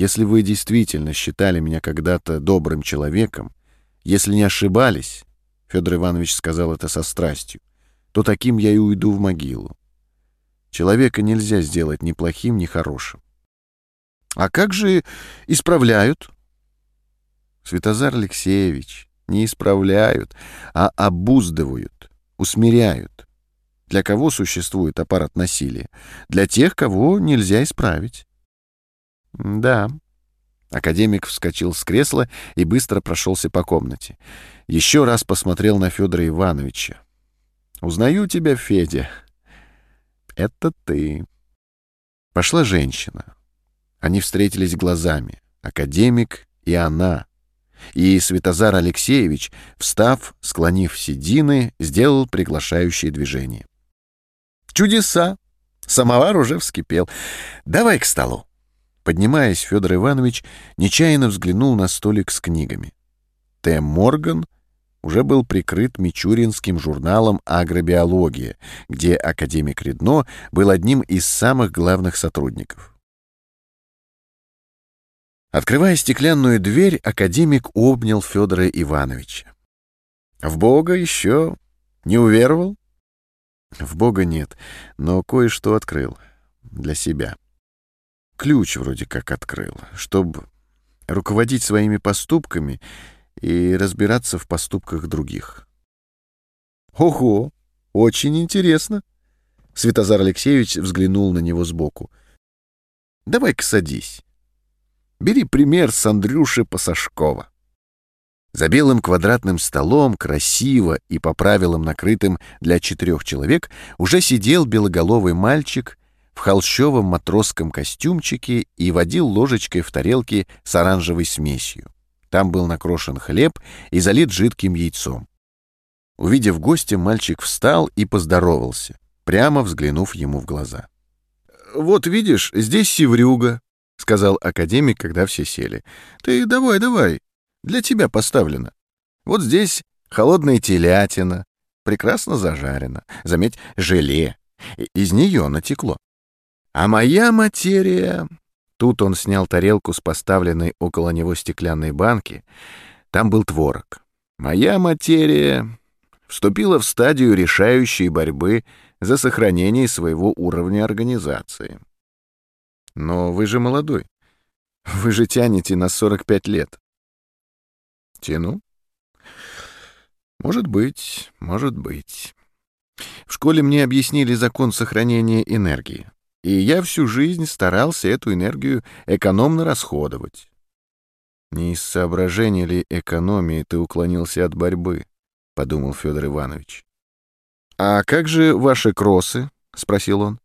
Если вы действительно считали меня когда-то добрым человеком, если не ошибались, — Федор Иванович сказал это со страстью, — то таким я и уйду в могилу. Человека нельзя сделать ни плохим, ни хорошим. А как же исправляют? Святозар Алексеевич, не исправляют, а обуздывают, усмиряют. Для кого существует аппарат насилия? Для тех, кого нельзя исправить. Да. Академик вскочил с кресла и быстро прошелся по комнате. Еще раз посмотрел на Федора Ивановича. «Узнаю тебя, Федя. Это ты». Пошла женщина. Они встретились глазами. Академик и она. И Святозар Алексеевич, встав, склонив седины, сделал приглашающее движение. «Чудеса! Самовар уже вскипел. Давай к столу». Поднимаясь, Федор Иванович нечаянно взглянул на столик с книгами. Т. Морган уже был прикрыт мичуринским журналом «Агробиология», где академик Редно был одним из самых главных сотрудников. Открывая стеклянную дверь, академик обнял Федора Ивановича. «В Бога еще не уверовал?» «В Бога нет, но кое-что открыл. Для себя. Ключ вроде как открыл, чтобы руководить своими поступками и разбираться в поступках других». «Ого! Очень интересно!» Святозар Алексеевич взглянул на него сбоку. «Давай-ка садись». Бери пример с Андрюши Пасашкова. За белым квадратным столом, красиво и по правилам накрытым для четырех человек, уже сидел белоголовый мальчик в холщовом матросском костюмчике и водил ложечкой в тарелке с оранжевой смесью. Там был накрошен хлеб и залит жидким яйцом. Увидев гостя, мальчик встал и поздоровался, прямо взглянув ему в глаза. «Вот видишь, здесь севрюга, — сказал академик, когда все сели. «Ты давай, давай. Для тебя поставлено. Вот здесь холодная телятина, прекрасно зажарена. Заметь, желе. Из нее натекло. А моя материя...» Тут он снял тарелку с поставленной около него стеклянной банки. Там был творог. «Моя материя вступила в стадию решающей борьбы за сохранение своего уровня организации. Но вы же молодой. Вы же тянете на 45 лет. Тяну? Может быть, может быть. В школе мне объяснили закон сохранения энергии, и я всю жизнь старался эту энергию экономно расходовать. Не из соображения ли экономии ты уклонился от борьбы, — подумал Федор Иванович. — А как же ваши кроссы? — спросил он.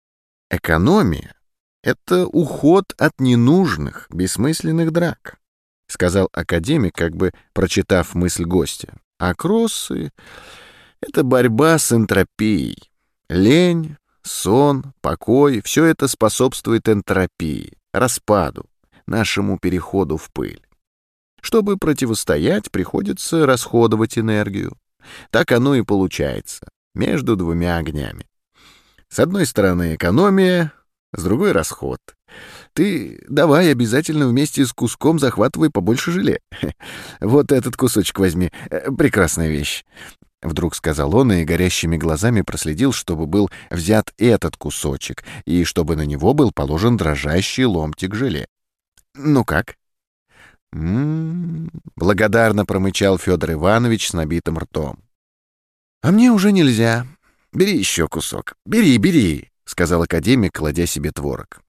— Экономия это уход от ненужных, бессмысленных драк, сказал академик, как бы прочитав мысль гостя. А кроссы — это борьба с энтропией. Лень, сон, покой — все это способствует энтропии, распаду, нашему переходу в пыль. Чтобы противостоять, приходится расходовать энергию. Так оно и получается, между двумя огнями. С одной стороны экономия, с другой — расход. Ты давай обязательно вместе с куском захватывай побольше желе. Вот этот кусочек возьми. Э, прекрасная вещь. Вдруг сказал он и горящими глазами проследил, чтобы был взят этот кусочек и чтобы на него был положен дрожащий ломтик желе. «Ну как?» «М-м-м», благодарно промычал Федор Иванович с набитым ртом. «А мне уже нельзя. Бери еще кусок. Бери, бери!» — сказал академик, кладя себе творог.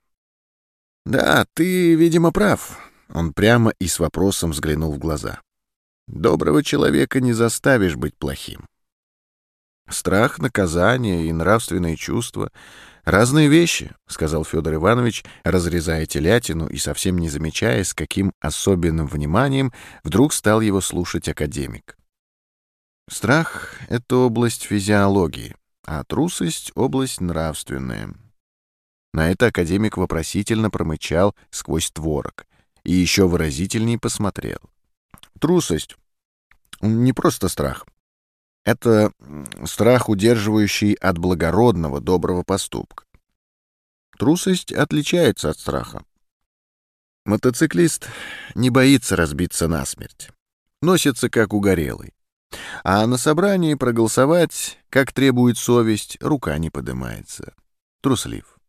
«Да, ты, видимо, прав». Он прямо и с вопросом взглянул в глаза. «Доброго человека не заставишь быть плохим. Страх, наказание и нравственные чувства — разные вещи», — сказал Федор Иванович, разрезая телятину и совсем не замечая, с каким особенным вниманием вдруг стал его слушать академик. «Страх — это область физиологии а трусость — область нравственная. На это академик вопросительно промычал сквозь творог и еще выразительней посмотрел. Трусость — не просто страх. Это страх, удерживающий от благородного, доброго поступка. Трусость отличается от страха. Мотоциклист не боится разбиться насмерть. Носится как угорелый. А на собрании проголосовать, как требует совесть, рука не поднимается. Труслив.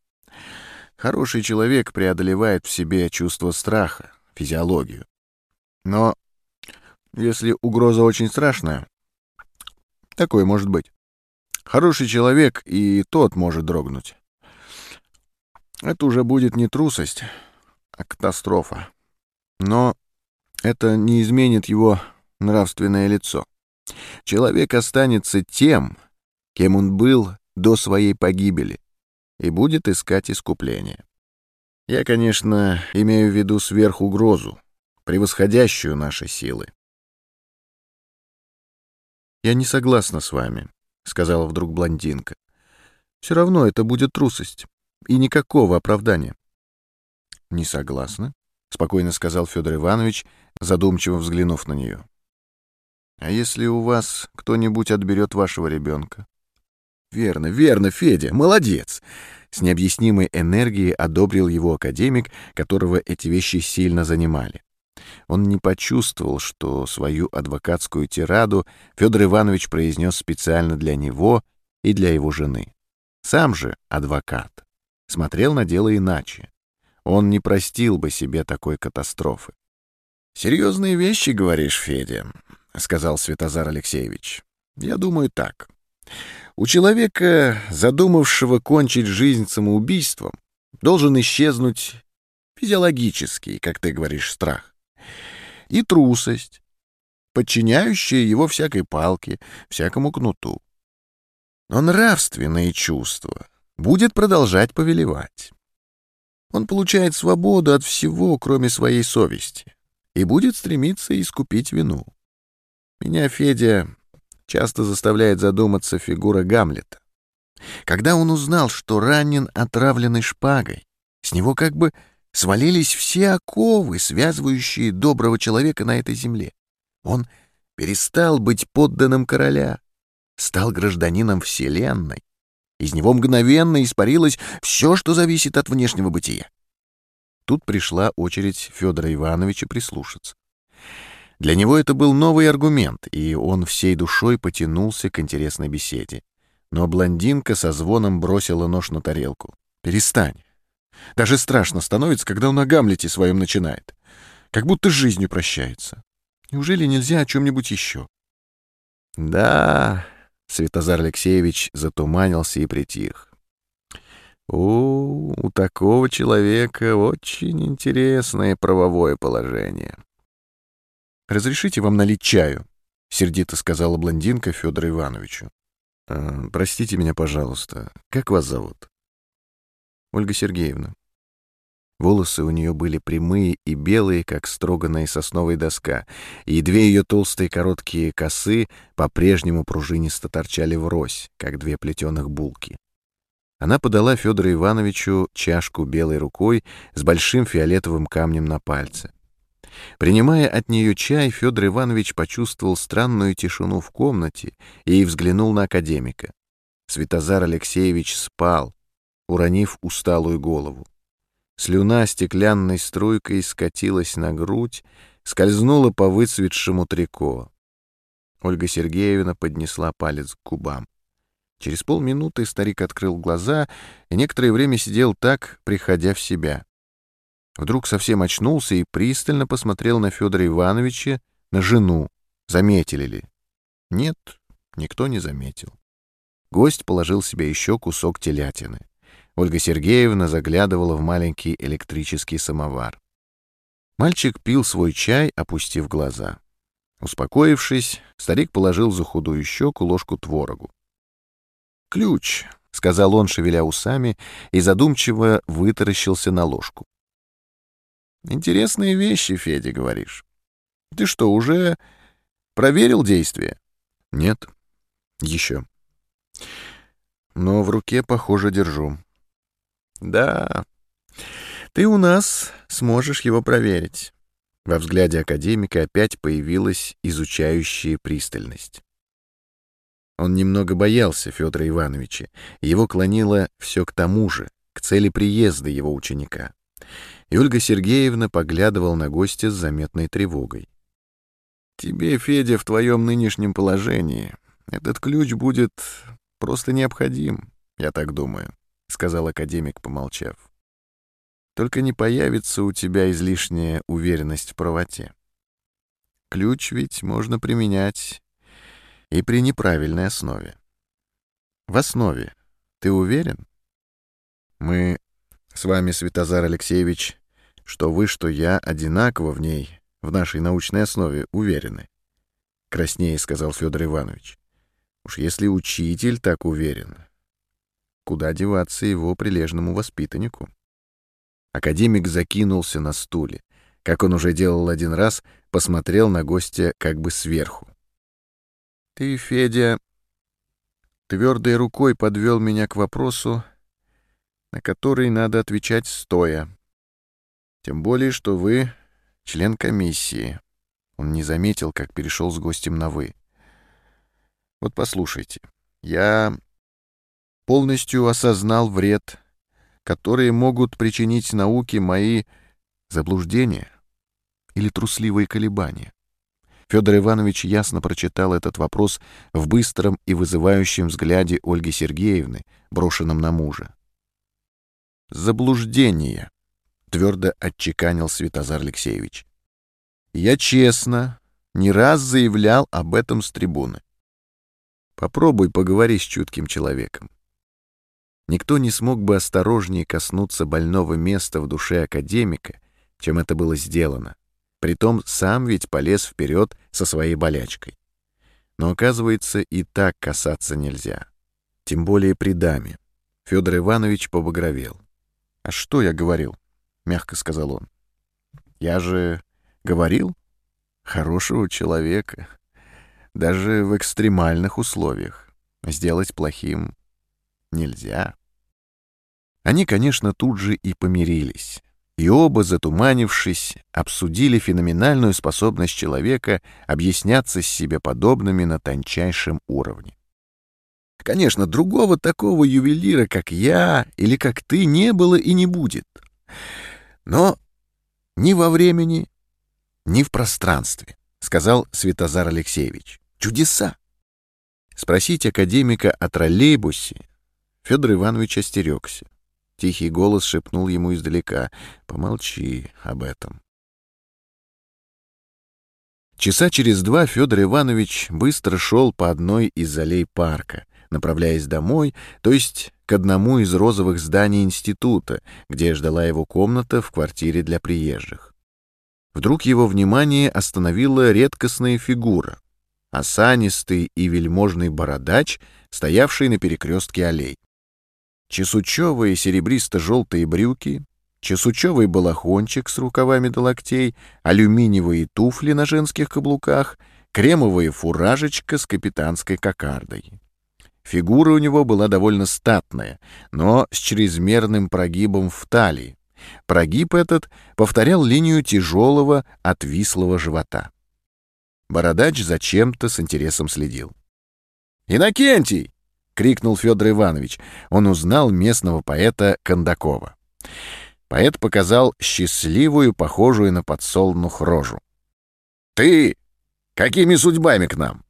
Хороший человек преодолевает в себе чувство страха, физиологию. Но если угроза очень страшная, такое может быть. Хороший человек и тот может дрогнуть. Это уже будет не трусость, а катастрофа. Но это не изменит его нравственное лицо. Человек останется тем, кем он был до своей погибели, и будет искать искупление. Я, конечно, имею в виду сверхугрозу, превосходящую наши силы. «Я не согласна с вами», — сказала вдруг блондинка. «Все равно это будет трусость, и никакого оправдания». «Не согласна?» — спокойно сказал Федор Иванович, задумчиво взглянув на нее. «А если у вас кто-нибудь отберет вашего ребенка?» «Верно, верно, Федя, молодец!» С необъяснимой энергией одобрил его академик, которого эти вещи сильно занимали. Он не почувствовал, что свою адвокатскую тираду Федор Иванович произнес специально для него и для его жены. Сам же адвокат смотрел на дело иначе. Он не простил бы себе такой катастрофы. «Серьезные вещи, говоришь, Федя», — сказал Святозар Алексеевич. «Я думаю так. У человека, задумавшего кончить жизнь самоубийством, должен исчезнуть физиологический, как ты говоришь, страх. И трусость, подчиняющая его всякой палке, всякому кнуту. Но нравственные чувства будет продолжать повелевать. Он получает свободу от всего, кроме своей совести, и будет стремиться искупить вину. Меня, Федя, часто заставляет задуматься фигура Гамлета. Когда он узнал, что ранен отравленной шпагой, с него как бы свалились все оковы, связывающие доброго человека на этой земле. Он перестал быть подданным короля, стал гражданином Вселенной. Из него мгновенно испарилось все, что зависит от внешнего бытия. Тут пришла очередь Федора Ивановича прислушаться. Для него это был новый аргумент, и он всей душой потянулся к интересной беседе. Но блондинка со звоном бросила нож на тарелку. «Перестань. Даже страшно становится, когда он о Гамлете своем начинает. Как будто с жизнью прощается. Неужели нельзя о чем-нибудь еще?» «Да...» — Святозар Алексеевич затуманился и притих. «У, у такого человека очень интересное правовое положение». «Разрешите вам налить чаю?» — сердито сказала блондинка Федору Ивановичу. «Э, «Простите меня, пожалуйста. Как вас зовут?» «Ольга Сергеевна». Волосы у нее были прямые и белые, как строганная сосновая доска, и две ее толстые короткие косы по-прежнему пружинисто торчали врозь, как две плетеных булки. Она подала Федору Ивановичу чашку белой рукой с большим фиолетовым камнем на пальце. Принимая от нее чай, Федор Иванович почувствовал странную тишину в комнате и взглянул на академика. Святозар Алексеевич спал, уронив усталую голову. Слюна стеклянной струйкой скатилась на грудь, скользнула по выцветшему трико. Ольга Сергеевна поднесла палец к губам. Через полминуты старик открыл глаза и некоторое время сидел так, приходя в себя. Вдруг совсем очнулся и пристально посмотрел на Федора Ивановича, на жену. Заметили ли? Нет, никто не заметил. Гость положил себе еще кусок телятины. Ольга Сергеевна заглядывала в маленький электрический самовар. Мальчик пил свой чай, опустив глаза. Успокоившись, старик положил за худую щеку ложку творогу. «Ключ», — сказал он, шевеля усами, и задумчиво вытаращился на ложку. Интересные вещи, Федя, говоришь. Ты что, уже проверил действие? Нет. Еще. Но в руке, похоже, держу. Да. Ты у нас сможешь его проверить. Во взгляде академика опять появилась изучающая пристальность. Он немного боялся Федора Ивановича, его клонило все к тому же, к цели приезда его ученика. И Ольга Сергеевна поглядывал на гостя с заметной тревогой. «Тебе, Федя, в твоем нынешнем положении этот ключ будет просто необходим, я так думаю», — сказал академик, помолчав. «Только не появится у тебя излишняя уверенность в правоте. Ключ ведь можно применять и при неправильной основе. В основе ты уверен? Мы с вами, Святозар Алексеевич, что вы, что я одинаково в ней, в нашей научной основе, уверены. Краснее сказал Федор Иванович. Уж если учитель так уверен, куда деваться его прилежному воспитаннику? Академик закинулся на стуле. Как он уже делал один раз, посмотрел на гостя как бы сверху. «Ты, Федя, твердой рукой подвел меня к вопросу, на который надо отвечать стоя. Тем более, что вы член комиссии. Он не заметил, как перешел с гостем на «вы». Вот послушайте, я полностью осознал вред, который могут причинить науке мои заблуждения или трусливые колебания. Федор Иванович ясно прочитал этот вопрос в быстром и вызывающем взгляде Ольги Сергеевны, брошенном на мужа. «Заблуждение», — твердо отчеканил Святозар Алексеевич. «Я честно не раз заявлял об этом с трибуны. Попробуй поговори с чутким человеком. Никто не смог бы осторожнее коснуться больного места в душе академика, чем это было сделано. Притом сам ведь полез вперед со своей болячкой. Но оказывается, и так касаться нельзя. Тем более при даме. Федор Иванович побагровел. «А что я говорил?» — мягко сказал он. «Я же говорил хорошего человека, даже в экстремальных условиях. Сделать плохим нельзя». Они, конечно, тут же и помирились и оба, затуманившись, обсудили феноменальную способность человека объясняться с себе подобными на тончайшем уровне. Конечно, другого такого ювелира, как я или как ты, не было и не будет. Но ни во времени, ни в пространстве, — сказал Святозар Алексеевич. Чудеса! Спросить академика о троллейбусе Федор Иванович остерегся. Тихий голос шепнул ему издалека. «Помолчи об этом». Часа через два Федор Иванович быстро шел по одной из аллей парка, направляясь домой, то есть к одному из розовых зданий института, где ждала его комната в квартире для приезжих. Вдруг его внимание остановила редкостная фигура — осанистый и вельможный бородач, стоявший на перекрестке аллей чесучевые серебристо-желтые брюки, чесучевый балахончик с рукавами до локтей, алюминиевые туфли на женских каблуках, кремовая фуражечка с капитанской кокардой. Фигура у него была довольно статная, но с чрезмерным прогибом в талии. Прогиб этот повторял линию тяжелого, отвислого живота. Бородач зачем-то с интересом следил. «Иннокентий!» — крикнул Федор Иванович. Он узнал местного поэта Кондакова. Поэт показал счастливую, похожую на подсолнух рожу. «Ты! Какими судьбами к нам?»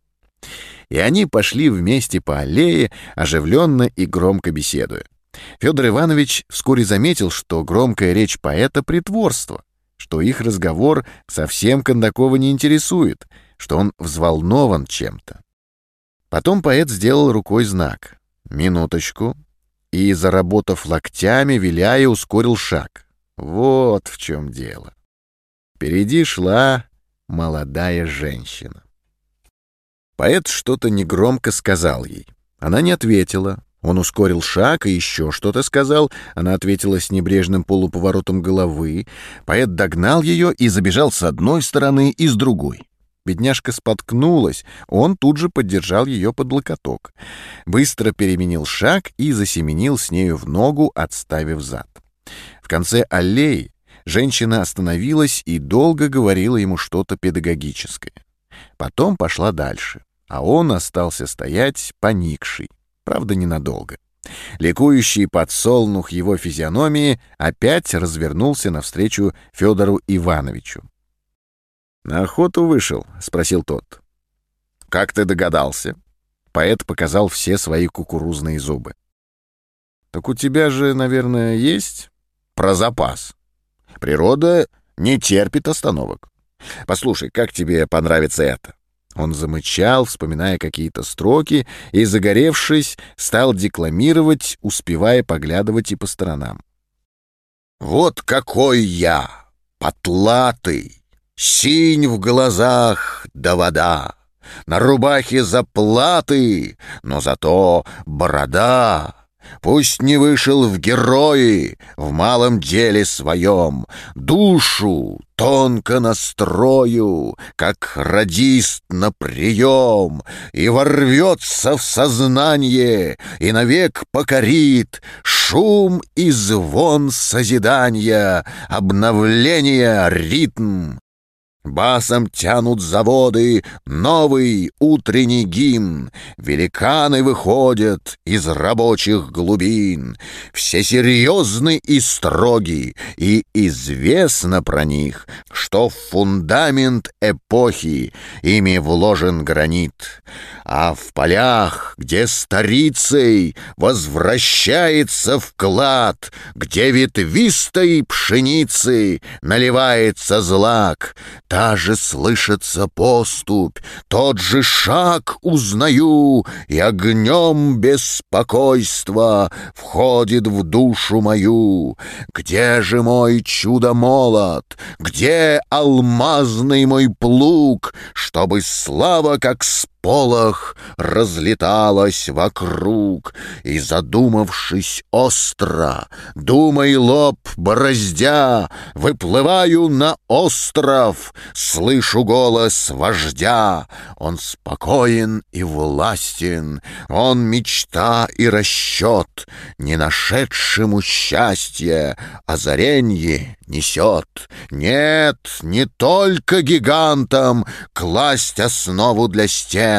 И они пошли вместе по аллее, оживленно и громко беседуя. Федор Иванович вскоре заметил, что громкая речь поэта — притворство, что их разговор совсем Кондакова не интересует, что он взволнован чем-то. Потом поэт сделал рукой знак. Минуточку. И, заработав локтями, виляя, ускорил шаг. Вот в чем дело. Впереди шла молодая женщина. Поэт что-то негромко сказал ей. Она не ответила. Он ускорил шаг и еще что-то сказал. Она ответила с небрежным полуповоротом головы. Поэт догнал ее и забежал с одной стороны и с другой. Бедняжка споткнулась, он тут же поддержал ее под локоток. Быстро переменил шаг и засеменил с нею в ногу, отставив зад. В конце аллеи женщина остановилась и долго говорила ему что-то педагогическое. Потом пошла дальше, а он остался стоять поникший, правда, ненадолго. Ликующий подсолнух его физиономии опять развернулся навстречу Федору Ивановичу. «На охоту вышел?» — спросил тот. «Как ты догадался?» Поэт показал все свои кукурузные зубы. «Так у тебя же, наверное, есть про запас. Природа не терпит остановок. Послушай, как тебе понравится это?» Он замычал, вспоминая какие-то строки, и, загоревшись, стал декламировать, успевая поглядывать и по сторонам. «Вот какой я, потлатый, синь в глазах да вода, на рубахе заплаты, но зато борода». Пусть не вышел в герои в малом деле своем, Душу тонко настрою, как радист на прием, И ворвется в сознание, и навек покорит Шум и звон созидания, обновления ритм, Басом тянут заводы новый утренний гимн. Великаны выходят из рабочих глубин. Все серьезны и строги, и известно про них, что в фундамент эпохи ими вложен гранит. А в полях, где старицей возвращается вклад, где ветвистой пшеницы наливается злак, Та же слышится поступь, тот же шаг узнаю, И огнем беспокойства входит в душу мою. Где же мой чудо-молот? Где алмазный мой плуг, Чтобы слава, как с полох разлеталась вокруг, И, задумавшись остро, думай лоб бороздя, Выплываю на остров, слышу голос вождя. Он спокоен и властен, он мечта и расчет, Не нашедшему счастье озаренье несет. Нет, не только гигантам класть основу для стен.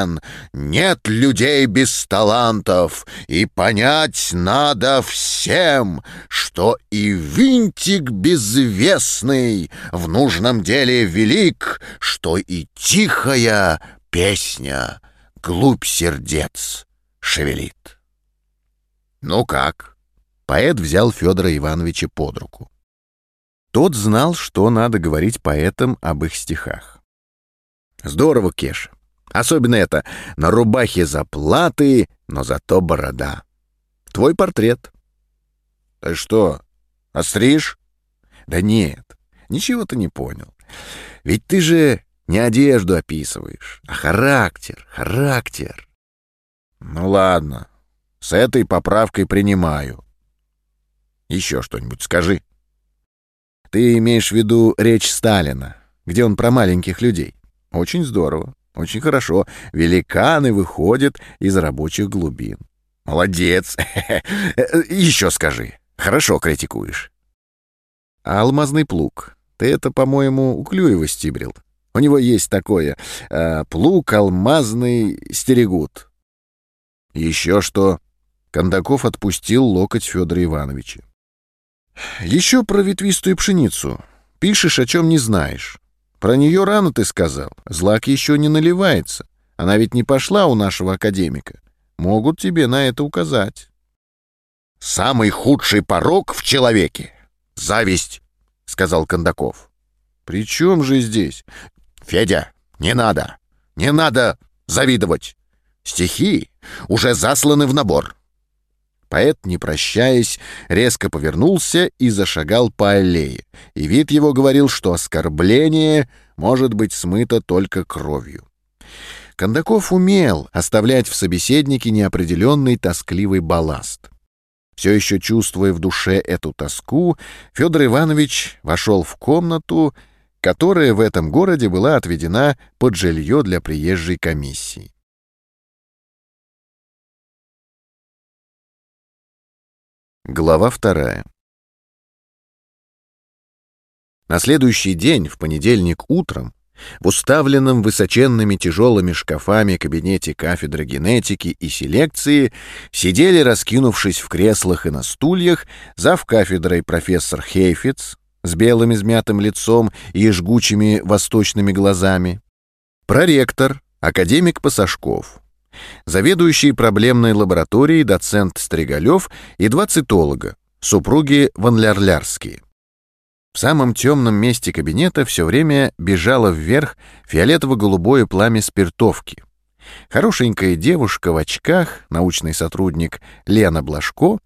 Нет людей без талантов, и понять надо всем, что и винтик безвестный в нужном деле велик, что и тихая песня глубь сердец шевелит. Ну как? Поэт взял Федора Ивановича под руку. Тот знал, что надо говорить поэтам об их стихах. Здорово, Кеша. Особенно это «На рубахе заплаты, но зато борода». Твой портрет. Ты что, остришь? Да нет, ничего ты не понял. Ведь ты же не одежду описываешь, а характер, характер. Ну ладно, с этой поправкой принимаю. Еще что-нибудь скажи. Ты имеешь в виду речь Сталина, где он про маленьких людей. Очень здорово, очень хорошо. Великаны выходят из рабочих глубин. Молодец. Еще скажи. Хорошо критикуешь. А алмазный плуг? Ты это, по-моему, у Клюева стибрил. У него есть такое. Э, плуг алмазный стерегут. Еще что? Кондаков отпустил локоть Федора Ивановича. Еще про ветвистую пшеницу. Пишешь, о чем не знаешь. Про нее рано ты сказал. Злак еще не наливается. Она ведь не пошла у нашего академика. Могут тебе на это указать. «Самый худший порог в человеке — зависть», — сказал Кондаков. «При чем же здесь?» «Федя, не надо, не надо завидовать. Стихи уже засланы в набор. Поэт, не прощаясь, резко повернулся и зашагал по аллее, и вид его говорил, что оскорбление может быть смыто только кровью. Кондаков умел оставлять в собеседнике неопределенный тоскливый балласт. Все еще чувствуя в душе эту тоску, Федор Иванович вошел в комнату, которая в этом городе была отведена под жилье для приезжей комиссии. Глава вторая. На следующий день, в понедельник утром, В уставленном высоченными тяжелыми шкафами кабинете кафедры генетики и селекции сидели, раскинувшись в креслах и на стульях, зав кафедрой профессор Хейфиц с белым измятым лицом и жгучими восточными глазами, проректор, академик Пасашков, заведующий проблемной лабораторией доцент Стригалев и два цитолога, супруги Ванлярлярские. В самом темном месте кабинета все время бежало вверх фиолетово-голубое пламя спиртовки. Хорошенькая девушка в очках, научный сотрудник Лена Блажко,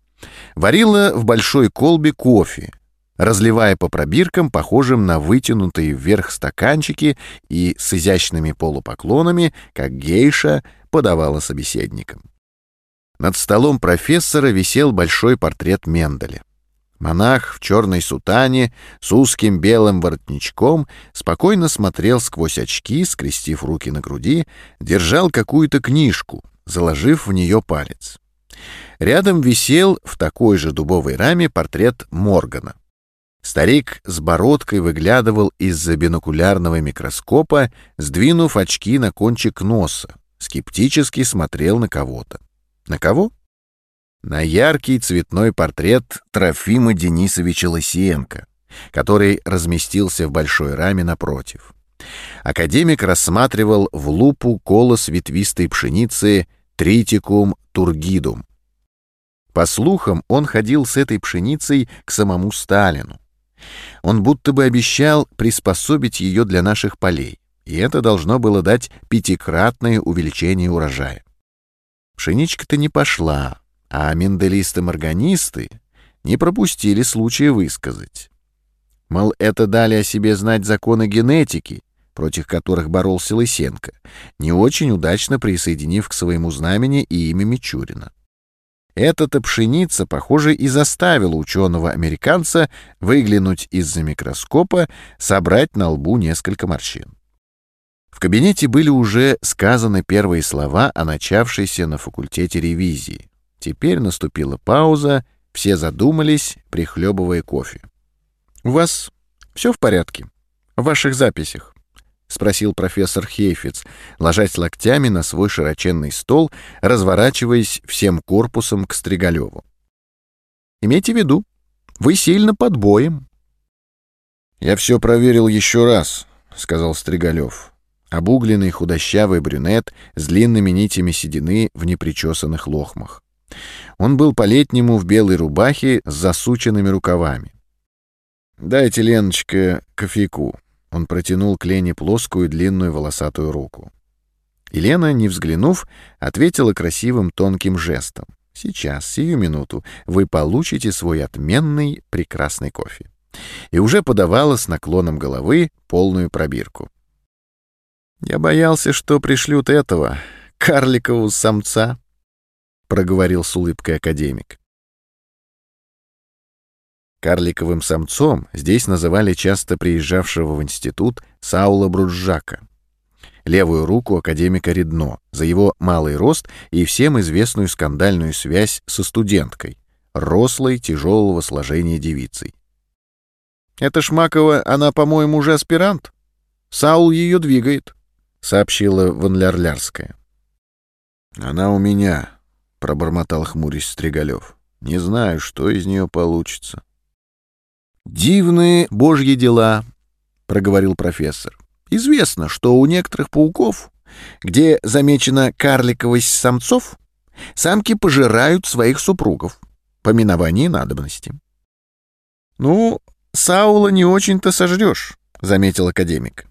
варила в большой колбе кофе, разливая по пробиркам, похожим на вытянутые вверх стаканчики и с изящными полупоклонами, как гейша подавала собеседникам. Над столом профессора висел большой портрет Менделя. Монах в черной сутане с узким белым воротничком спокойно смотрел сквозь очки, скрестив руки на груди, держал какую-то книжку, заложив в нее палец. Рядом висел в такой же дубовой раме портрет Моргана. Старик с бородкой выглядывал из-за бинокулярного микроскопа, сдвинув очки на кончик носа, скептически смотрел на кого-то. На кого? на яркий цветной портрет Трофима Денисовича Лысиенко, который разместился в большой раме напротив. Академик рассматривал в лупу колос ветвистой пшеницы Тритикум тургидум. По слухам, он ходил с этой пшеницей к самому Сталину. Он будто бы обещал приспособить ее для наших полей, и это должно было дать пятикратное увеличение урожая. Пшеничка-то не пошла, а менделисты-морганисты не пропустили случая высказать. Мол, это дали о себе знать законы генетики, против которых боролся Лысенко, не очень удачно присоединив к своему знамени и имя Мичурина. Эта-то пшеница, похоже, и заставила ученого-американца выглянуть из-за микроскопа, собрать на лбу несколько морщин. В кабинете были уже сказаны первые слова о начавшейся на факультете ревизии. Теперь наступила пауза, все задумались, прихлебывая кофе. «У вас все в порядке? В ваших записях?» — спросил профессор Хейфиц, ложась локтями на свой широченный стол, разворачиваясь всем корпусом к Стригалеву. «Имейте в виду, вы сильно под боем». «Я все проверил еще раз», — сказал Стригалев. Обугленный худощавый брюнет с длинными нитями седины в непричесанных лохмах. Он был по-летнему в белой рубахе с засученными рукавами. «Дайте, Леночка, кофейку». Он протянул к Лене плоскую длинную волосатую руку. И Лена, не взглянув, ответила красивым тонким жестом. «Сейчас, сию минуту, вы получите свой отменный прекрасный кофе». И уже подавала с наклоном головы полную пробирку. «Я боялся, что пришлют этого, карликового самца», — проговорил с улыбкой академик. Карликовым самцом здесь называли часто приезжавшего в институт Саула Бруджака. Левую руку академика Редно за его малый рост и всем известную скандальную связь со студенткой, рослой, тяжелого сложения девицей. «Это Шмакова, она, по-моему, уже аспирант. Саул ее двигает», — сообщила Ванлярлярская. «Она у меня», — пробормотал хмурясь Стригалев. «Не знаю, что из нее получится». «Дивные божьи дела», — проговорил профессор. «Известно, что у некоторых пауков, где замечена карликовость самцов, самки пожирают своих супругов по миновании надобности». «Ну, Саула не очень-то сожрешь», — заметил академик.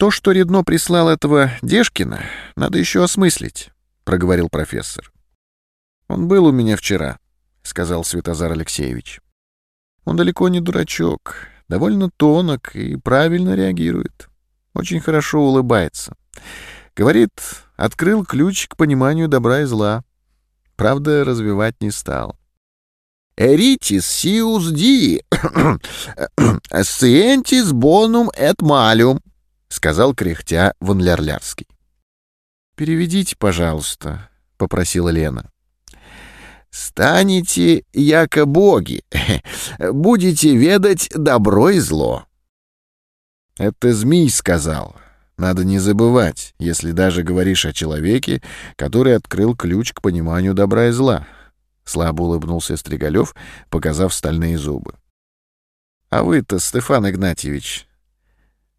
«То, что Редно прислал этого Дешкина, надо еще осмыслить. — проговорил профессор. «Он был у меня вчера», — сказал Святозар Алексеевич. «Он далеко не дурачок, довольно тонок и правильно реагирует. Очень хорошо улыбается. Говорит, открыл ключ к пониманию добра и зла. Правда, развивать не стал. «Эритис сиус ди, сциентис бонум эт малюм», — сказал кряхтя Вонлярлярский. «Переведите, пожалуйста», — попросила Лена. «Станете, яко боги, будете ведать добро и зло». Это змей сказал. Надо не забывать, если даже говоришь о человеке, который открыл ключ к пониманию добра и зла. Слабо улыбнулся Стригалев, показав стальные зубы. А вы-то, Стефан Игнатьевич,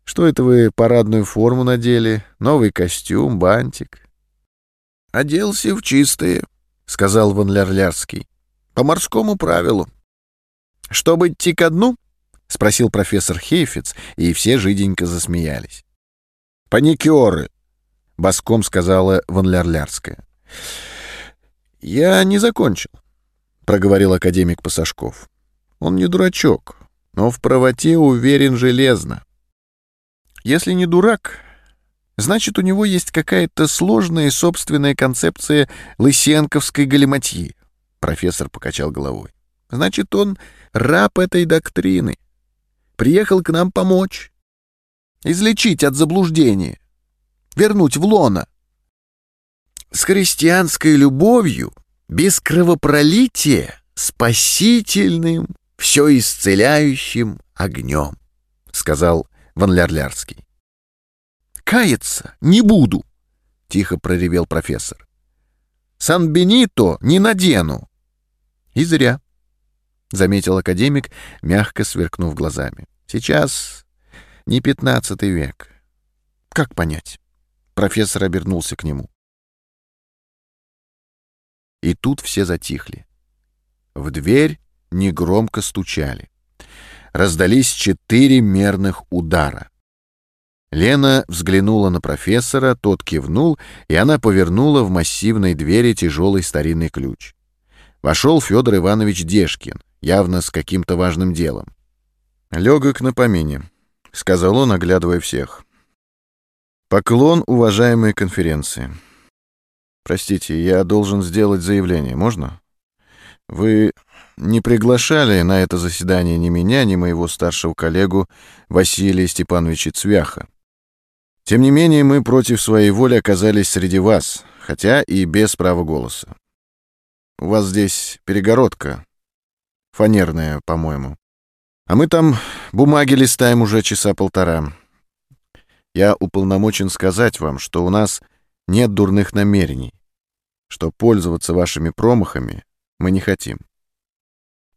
что это вы парадную форму надели, новый костюм, бантик? — Оделся в чистые, — сказал Ван Лярлярский, — по морскому правилу. — Чтобы идти ко дну? — спросил профессор Хейфиц, и все жиденько засмеялись. — Паникеры, — боском сказала Ван Лярлярская. — Я не закончил, — проговорил академик Пасашков. — Он не дурачок, но в правоте уверен железно. Если не дурак, значит, у него есть какая-то сложная собственная концепция лысенковской галиматьи. Профессор покачал головой. Значит, он раб этой доктрины. Приехал к нам помочь. Излечить от заблуждения. Вернуть в лона. С христианской любовью, без кровопролития, спасительным, все исцеляющим огнем, — сказал Ван Лярлярский. «Каяться не буду», — тихо проревел профессор. «Сан-Бенито не надену». «И зря», — заметил академик, мягко сверкнув глазами. «Сейчас не пятнадцатый век». «Как понять?» Профессор обернулся к нему. И тут все затихли. В дверь негромко стучали раздались четыре мерных удара. Лена взглянула на профессора, тот кивнул, и она повернула в массивной двери тяжелый старинный ключ. Вошел Федор Иванович Дешкин, явно с каким-то важным делом. «Легок на помине», — сказал он, оглядывая всех. «Поклон уважаемой конференции. Простите, я должен сделать заявление, можно? Вы не приглашали на это заседание ни меня, ни моего старшего коллегу Василия Степановича Цвяха. Тем не менее, мы против своей воли оказались среди вас, хотя и без права голоса. У вас здесь перегородка, фанерная, по-моему. А мы там бумаги листаем уже часа полтора. Я уполномочен сказать вам, что у нас нет дурных намерений, что пользоваться вашими промахами мы не хотим.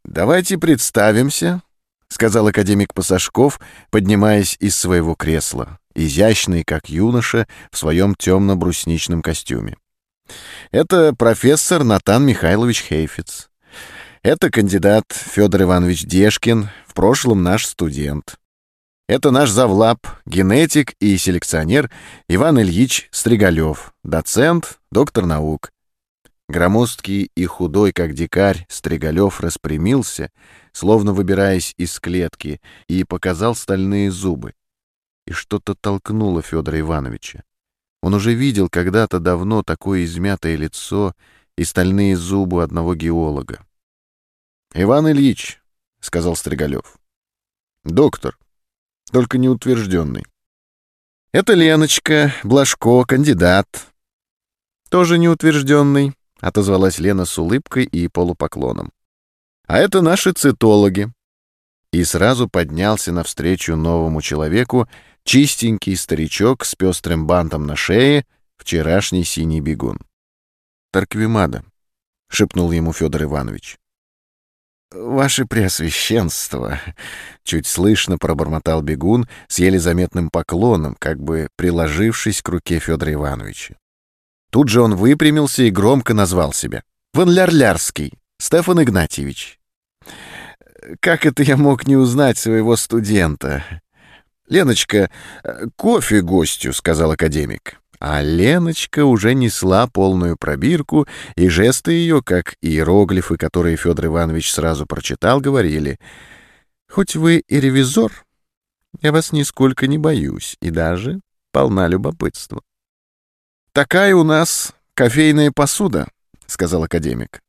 «Давайте представимся», — сказал академик Пасашков, поднимаясь из своего кресла, изящный, как юноша, в своем темно-брусничном костюме. «Это профессор Натан Михайлович Хейфиц. Это кандидат Федор Иванович Дешкин, в прошлом наш студент. Это наш завлаб, генетик и селекционер Иван Ильич Стригалев, доцент, доктор наук. Громоздкий и худой, как дикарь, Стригалев распрямился, словно выбираясь из клетки, и показал стальные зубы. И что-то толкнуло Федора Ивановича. Он уже видел когда-то давно такое измятое лицо и стальные зубы одного геолога. «Иван Ильич», — сказал Стригалев, — «доктор, только не утвержденный. Это Леночка, Блажко, кандидат, тоже неутвержденный. — отозвалась Лена с улыбкой и полупоклоном. «А это наши цитологи». И сразу поднялся навстречу новому человеку чистенький старичок с пестрым бантом на шее, вчерашний синий бегун. «Тарквимада», — шепнул ему Федор Иванович. «Ваше Преосвященство!» — чуть слышно пробормотал бегун с еле заметным поклоном, как бы приложившись к руке Федора Ивановича. Тут же он выпрямился и громко назвал себя. «Ван Лярлярский, Стефан Игнатьевич». «Как это я мог не узнать своего студента?» «Леночка, кофе гостю», — сказал академик. А Леночка уже несла полную пробирку, и жесты ее, как иероглифы, которые Федор Иванович сразу прочитал, говорили «Хоть вы и ревизор, я вас нисколько не боюсь и даже полна любопытства». «Такая у нас кофейная посуда», — сказал академик.